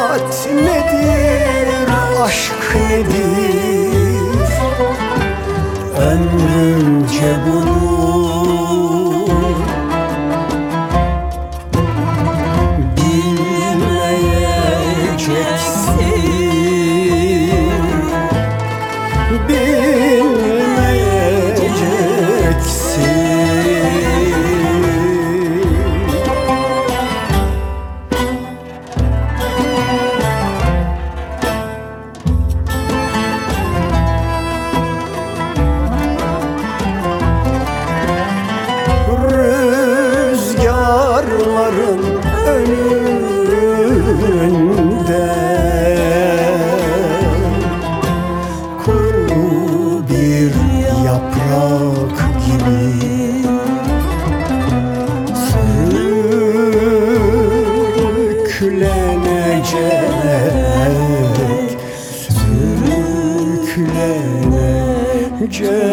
Şefkat nedir, aşk nedir? Ömrümce bunu bilmeyeceksin. Bilmeyeceksin yaprak gibi. Sürüklenecek Sürüklenecek